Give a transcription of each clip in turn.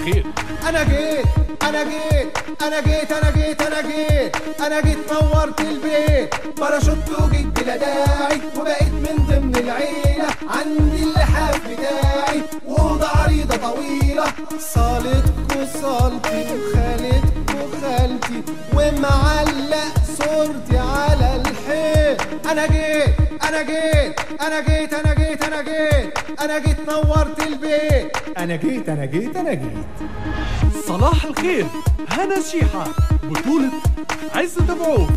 الخير أنا جيت أنا جيت أنا جيت أنا جيت أنا جيت أنا جيت نورت البيت. باراشوت وجيت بلا داعي وبقيت من ضمن العيلة. عندي اللحاف بتاعي وأوضة عريضة طويلة. صالتكو صالتي وخالتكو خالتي ومعلق صورتي على الحيط. أنا جيت أنا جيت أنا جيت أنا جيت أنا جيت أنا جيت نورت البيت. أنا جيت أنا جيت أنا جيت. صلاح الخير هنا شيحة بطولة عزت أبو عوف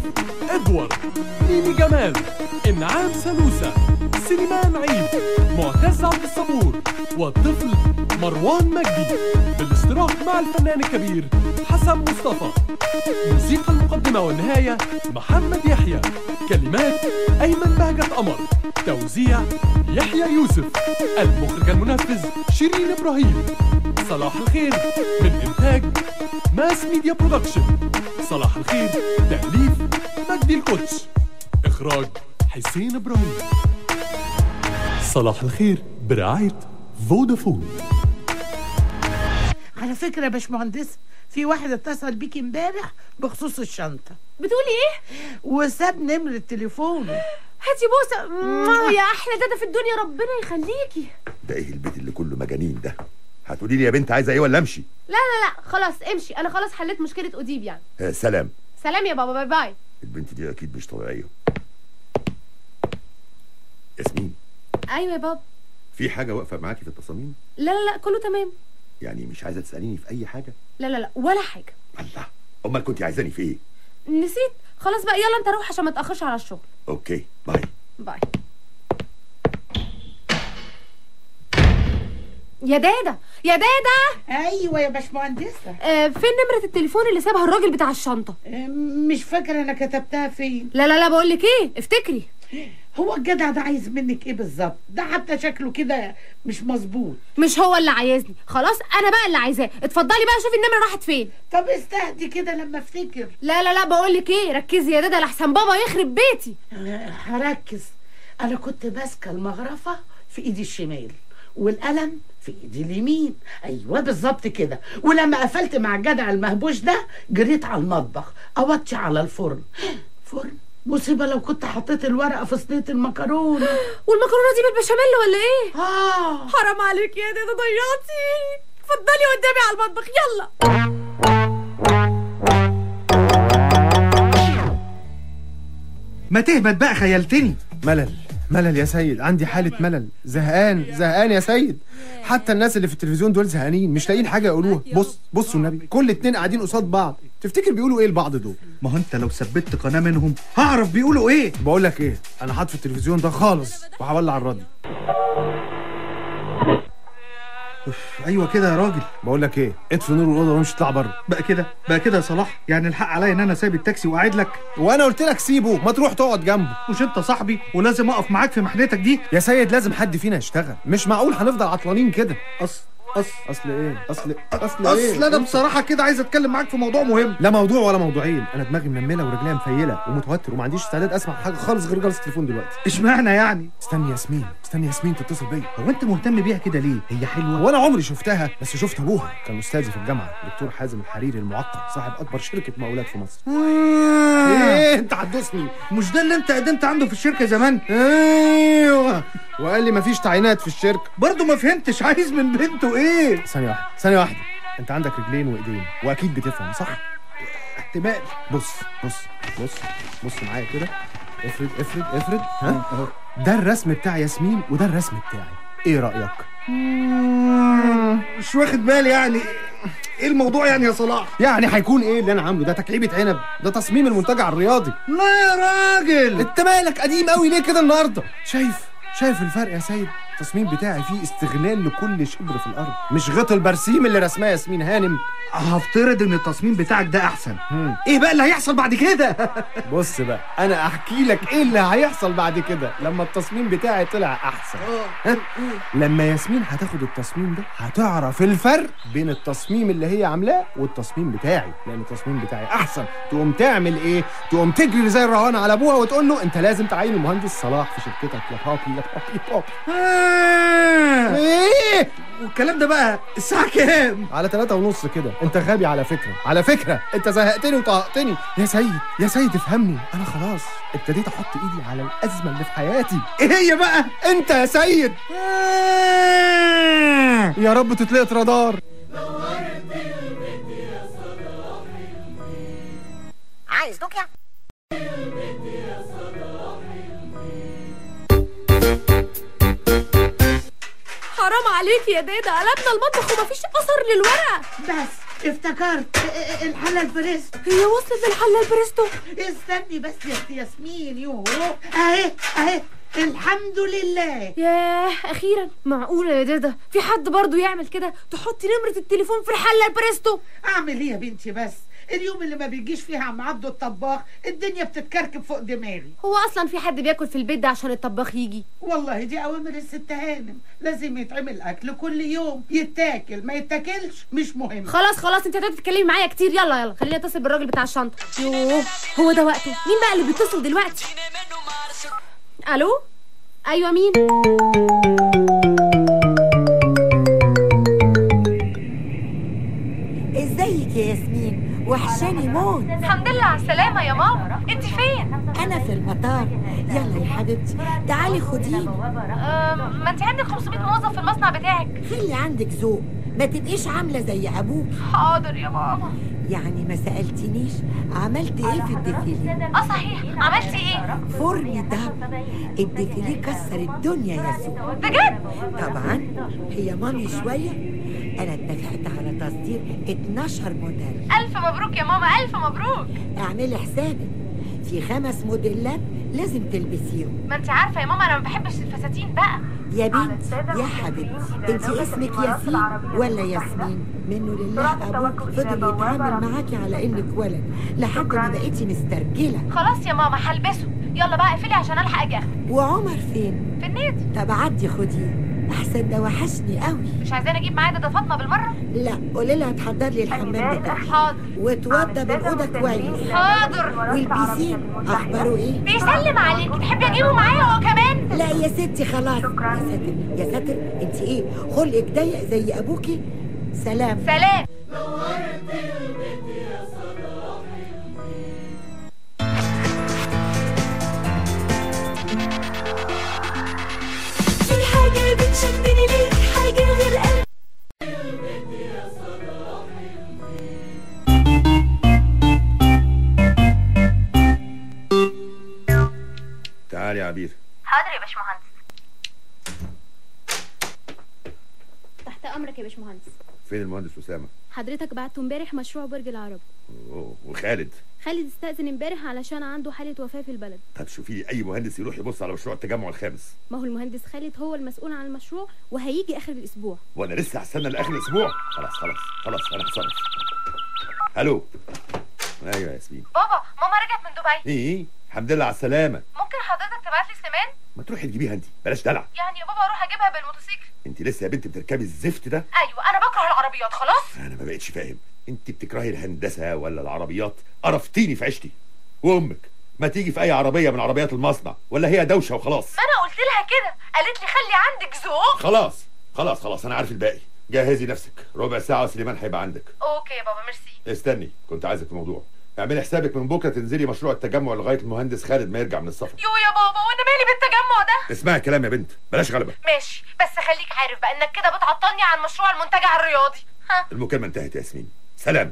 إدوارد ميمي جمال إنعام سلوسة سليمان عيد معتز عبد الصبور والطفل مروان مجدي بالاشتراك مع الفنان الكبير حسن مصطفى. موسيقى المقدمة والنهاية محمد يحيى. كلمات أيمن بهجة قمر. توزيع يحيى يوسف. المخرج المنفذ شيرين إبراهيم. صلاح الخير من إنتاج Mass Media Production. صلاح الخير تأليف مجدي القدس. إخراج حسين إبراهيم. صلاح الخير برعاية فودافون. فكرة يا باشمهندس في واحد اتصل بيك امبارح بخصوص الشنطة. بتقولي إيه؟ وساب نمرة تليفونه. هاتي بوسة. مم، يا أحلى دادا في الدنيا ربنا يخليكي. ده إيه البيت اللي كله مجانين ده؟ هتقولي لي يا بنت عايزة إيه ولا أمشي؟ لا لا لا خلاص امشي. أنا خلاص حليت مشكلة اوديب يعني. آه سلام. سلام يا بابا bye bye. البنت دي أكيد مش طبيعية. ياسمين. أيوه يا بابا. في حاجة واقفة معاكي في التصاميم؟ لا لا لا كله تمام. يعني مش عايزة تسأليني في أي حاجة؟ لا لا لا ولا حاجة. الله أمال كنت عايزاني في إيه؟ نسيت. خلاص بقى يلا أنت روح عشان ما تأخرش على الشغل. okay bye. bye. يا دادا يا دادا أيوه يا باشمهندسة. آه فين نمرة التليفون اللي سابها الراجل بتاع الشنطة؟ آه، مش فاكرة أنا كتبتها فين. لا لا لا بقول لك إيه؟ افتكري. هو الجدع ده عايز منك إيه بالظبط؟ ده حتى شكله كده مش مظبوط. مش هو اللي عايزني. خلاص أنا بقى اللي عايزاه. اتفضلي بقى شوفي النمرة راحت فين. طب استهدي كده لما افتكر. لا لا لا بقول لك إيه؟ ركزي يا دادا لحسن بابا يخرب بيتي. هركز. أنا كنت ماسكة المغرفة في إيدي الشمال والقلم في إيدي اليمين. أيوه بالظبط كده. ولما قفلت مع الجدع المهبوش ده جريت على المطبخ اوطي على الفرن. فرن مصيبه لو كنت حطيت الورقة في صينية المكرونة. والمكرونة دي بالبشاميل ولا إيه؟ آه. حرام عليك يا دادا ضيعتي. اتفضلي قدامي على المطبخ يلا. ما تهبط بقى خيلتني. ملل ملل يا سيد. عندي حالة ملل. زهقان زهقان يا سيد. حتى الناس اللي في التلفزيون دول زهقانين مش لاقيين حاجة يقولوها. بص بصوا النبي كل اتنين قاعدين قصاد بعض. تفتكر بيقولوا إيه لبعض دول؟ ما هو انت لو ثبت قناة منهم هعرف بيقولوا إيه. بقول لك إيه أنا حاطط في التلفزيون ده خالص وهولع الراديو. أيوه كده يا راجل. بقول لك إيه اطفي نور الاوضه وامشي اطلع بره. بقى كده بقى كده يا صلاح. يعني الحق عليا ان أنا سايب التاكسي وقاعد لك؟ وأنا قلت لك سيبه ما تروح تقعد جنبه. مش انت صاحبي ولازم اقف معاك في محنتك دي؟ يا سيد لازم حد فينا يشتغل. مش معقول هنفضل عطلانين كده. اصل اصل أصل إيه؟ اصل أصل إيه؟ اصل أنا بصراحة كده عايز أتكلم معاك في موضوع مهم. لا موضوع ولا موضوعين. أنا دماغي منمله ورجليا مفيلة ومتوتر وما عنديش استعداد أسمع حاجة خالص غير جرس التليفون دلوقتي. إشمعنى يعني؟ استني ياسمين استني ياسمين تتصل بيا. هو أنت مهتم بيها كده ليه؟ هي حلوة؟ وأنا عمري شفتها بس شفت أبوها. كان أستاذي في الجامعة دكتور حازم الحريري المعقد صاحب أكبر شركة مقاولات في مصر. إيه انت هتدوسني مش ده اللي انت قدمت عنده في الشركة زمان؟ أيوه. وقال لي مفيش تعيينات في الشركة. برضه ما فهمتش عايز من بنته إيه. ثانية واحدة ثانية واحدة. انت عندك رجلين وإيدين وأكيد بتفهم صح؟ احتمال. بص بص بص بص معايا كده. افرد افرد افرد ها؟ ده الرسم بتاع ياسمين وده الرسم بتاعي. إيه رأيك؟ مش واخد بالي يعني. إيه الموضوع يعني يا صلاح؟ يعني هيكون إيه اللي أنا عامله؟ ده تكعيبه عنب ده تصميم المنتجع الرياضي. لا يا راجل. انت مالك قديم قوي ليه كده النهارده؟ شايف شايف الفرق يا سيد؟ التصميم بتاعي فيه استغلال لكل شبر في الأرض. مش غطى البرسيم اللي رسماه ياسمين هانم. هفترض إن التصميم بتاعك ده أحسن. إيه بقى اللي هيحصل بعد كده؟ بص بقى أنا أحكي لك إيه اللي هيحصل بعد كده لما التصميم بتاعي طلع أحسن. ها؟ لما ياسمين هتاخد التصميم ده هتعرف الفرق بين التصميم اللي هي عاملاه والتصميم بتاعي. لأن التصميم بتاعي أحسن. تقوم تعمل إيه؟ تقوم تجري زي الرهانه على أبوها وتقول له أنت لازم تعين المهندس صلاح في شركتك يا بابي آه. إيه والكلام ده بقى الساعة كام؟ على ثلاثة ونص كده انت غبي على فكرة على فكرة انت زهقتني وطهقتني يا سيد يا سيد افهمني أنا خلاص ابتديت أحط ايدي على الأزمة اللي في حياتي إيه هي بقى؟ انت يا سيد آه. يا رب تتلقط رادار حرام عليك يا دادا قلبنا المطبخ ومفيش أثر للورقة. بس افتكرت ا- ا- الحلة الفريست هي وصلت للحلة البريستو؟ استني بس يا ياسمين يوه. أهي أهي الحمد لله. ياه أخيرا. معقولة يا دادا؟ في حد برضو يعمل كده؟ تحطي نمرة التليفون في الحلة البريستو. أعمل إيه يا بنتي بس؟ اليوم اللي ما بيجيش فيها عم عبده الطباخ الدنيا بتتكركب فوق دماغي. هو أصلا في حد بياكل في البيت ده عشان الطباخ يجي؟ والله دي أوامر الست هانم. لازم يتعمل أكل كل يوم يتاكل. ما يتاكلش مش مهم. خلاص خلاص أنت هتقعدي تتكلمي معايا كتير. يلا يلا خليني أتصل بالراجل بتاع الشنطة. يوه هو ده وقته. مين بقى اللي بيتصل دلوقتي؟ ألو؟ أيوه مين؟ إزيك يا ياسمين؟ وحشاني موت الحمد لله على السلامه يا ماما. انت فين؟ أنا في المطار. يلا يا حبيبتي تعالي خديني ما انت عندك 500 موظف في المصنع بتاعك. خلي عندك ذوق. ما تبقيش عاملة زي أبوك. حاضر يا ماما. يعني ما سألتنيش عملت إيه في ال défilé؟ آه صحيح. عملتي إيه؟ formidable ال défilé كسر الدنيا يا سو بجد؟ طبعا. هي مامي شوية. أنا اتفقت على تصدير 12 موديل. ألف مبروك يا ماما ألف مبروك. اعملي حسابك. في خمس موديلات لازم تلبسيهم ما انت عارفة يا ماما أنا ما بحبش الفساتين بقى. يا بنت يا حبيبتي انت اسمك ياسين ولا ياسمين؟ منه لله أبوك فضل يتعامل معاكي على إنك ولد. لحد ما بقيتي مسترجلة. خلاص يا ماما هلبسه. يلا بقى اقفلي عشان ألحق أجي. وعمر فين؟ في النادي. طب عدي خديه احسن ده وحشني قوي. مش عايزاني أجيب معايا ده فاطمة بالمرة؟ لا قولي لها تحضر لي الحمام بتاعها. حاضر. وتوضى بالاوضه كويس. حاضر. والبيسين أخباره إيه؟ بيسلم عليك. تحبي أجيبه معايا هو كمان؟ لا يا ستي خلاص. يا ساتر يا ساتر انت إيه؟ خلقك ضيق زي أبوكي. سلام. سلام. في بتشدني ليك حاجة غير قلبي. تعالي يا عبير. حاضر يا باشمهندس. تحت أمرك يا باشمهندس. فين المهندس أسامة؟ حضرتك بعته امبارح مشروع برج العرب. أوه، وخالد؟ خالد استأذن امبارح علشان عنده حالة وفاة في البلد. طب شوفي لي أي مهندس يروح يبص على مشروع التجمع الخامس. ما هو المهندس خالد هو المسؤول عن المشروع وهيجي آخر الأسبوع. وأنا لسه هستنى لآخر الأسبوع. خلاص خلاص خلاص أنا هتصرف. ألو. أيوه يا ياسمين. بابا ماما رجعت من دبي. إيه إيه. الحمد لله على السلامة. ممكن حضرتك تبعت لي سمان ما تروحي تجيبيها انت بلاش دلع. يعني يا بابا أروح أجيبها بالموتوسيكل. انت لسه يا بنت بتركبي الزفت ده؟ أيوه أنا بكره العربيات خلاص؟ أنا ما بقتش فاهم. انت بتكرهي الهندسة ولا العربيات؟ قرفتيني في عيشتي. وأمك ما تيجي في أي عربية من عربيات المصنع ولا هي دوشة وخلاص؟ ما أنا قلت لها كده. قالت لي خلي عندك ذوق. خلاص خلاص خلاص أنا عارف الباقي. جهزي نفسك. ربع ساعة وسليمان هيبقى عندك. okay يا بابا ميرسي. استني كنت عايزك في موضوع. اعملي حسابك من بكرة تنزلي مشروع التجمع لغاية المهندس خالد ما يرجع من السفر. يو يا بابا وأنا مالي بالتجمع ده؟ اسمعي كلام يا بنت بلاش غلبة. ماشي بس خليك عارف بقى إنك كده بتعطلني عن مشروع المنتجع الرياضي. ها؟ المكالمة انتهت يا ياسمين. سلام.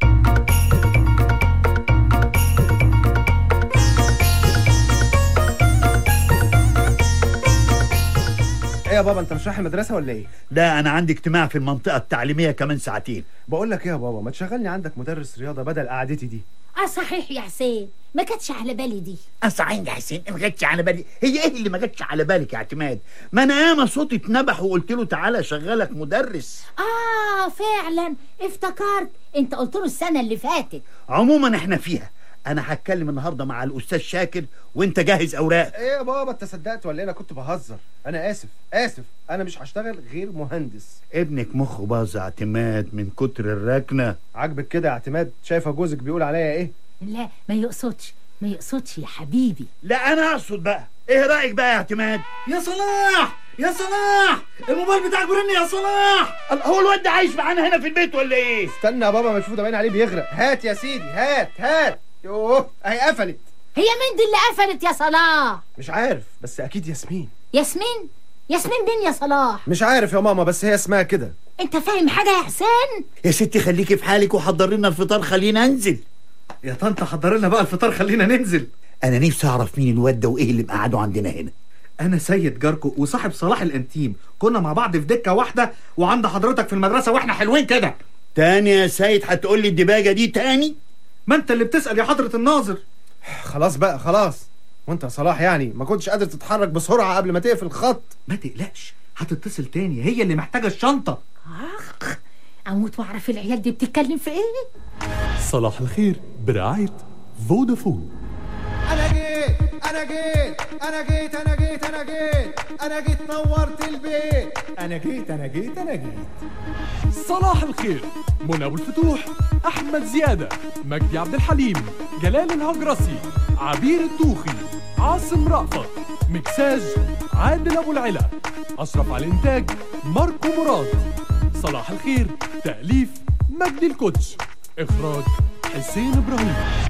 إيه يا بابا انت مش رايح المدرسة ولا إيه؟ لا أنا عندي اجتماع في المنطقة التعليمية كمان ساعتين. بقول لك إيه يا بابا ما تشغلني عندك مدرس رياضة بدل قعدتي دي. آه صحيح يا حسين. ما كانتش على بالي دي. صحيح يا حسين ما جاتش على بالي. هي إيه اللي ما جاتش على بالك يا اعتماد؟ ما أنا ياما صوتي اتنبح وقلت له تعالى شغلك مدرس. آه فعلا. افتكرت. أنت قلت له السنة اللي فاتت. عموما إحنا فيها. أنا هتكلم النهارده مع الأستاذ شاكر وانت جهز أوراق. إيه يا بابا انت صدقت ولا إيه؟ أنا كنت بهزر. أنا آسف آسف. أنا مش هشتغل غير مهندس. ابنك مخه باظ يا اعتماد من كتر الركنة. عاجبك كده يا اعتماد؟ شايفة جوزك بيقول عليا إيه؟ لا ما يقصدش ما يقصدش يا حبيبي. لا أنا أقصد بقى. إيه رأيك بقى يا اعتماد؟ يا صلاح! يا صلاح! الموبايل بتاعك برن يا صلاح! هو الواد ده عايش معانا هنا في البيت ولا إيه؟ استنى يا بابا ما يشوفه ده باين عليه بيغرق. هات يا سيدي هات هات! يوه اهي قفلت. هي مين دي اللي قفلت يا صلاح؟ مش عارف بس أكيد ياسمين. ياسمين؟ ياسمين مين يا صلاح؟ مش عارف يا ماما بس هي اسمها كده. أنت فاهم حاجة يا حسين؟ يا ستي خليكي في حالك وحضر لنا الفطار خلينا أنزل. يا طنط حضر لنا بقى الفطار خلينا ننزل. أنا نفسي أعرف مين الواد ده وإيه اللي مقعده عندنا هنا. أنا سيد جاركو وصاحب صلاح الأنتيم. كنا مع بعض في دكة واحدة وعند حضرتك في المدرسة وإحنا حلوين كده. تاني يا سيد هتقول لي الدباجة دي تاني؟ ما انت اللي بتسأل يا حضرة الناظر. خلاص بقى خلاص. وانت يا صلاح يعني ما كنتش قادر تتحرك بسرعة قبل ما تقفل الخط. ما تقلقش هتتصل تاني هي اللي محتاجة الشنطة. أخ أموت وأعرف العيال دي بتتكلم في إيه؟ صلاح الخير برعاية فودافون. أنا جيت أنا جيت أنا جيت أنا جيت أنا جيت نورت البيت. أنا جيت أنا جيت أنا جيت. صلاح الخير منى ابو الفتوح أحمد زيادة مجدي عبد الحليم جلال الهجرسي عبير الطوخي عاصم رأفت مكساج عادل أبو العلا أشرف على الإنتاج ماركو مراد. صلاح الخير تأليف مجدي الكوتش إخراج حسين إبراهيم.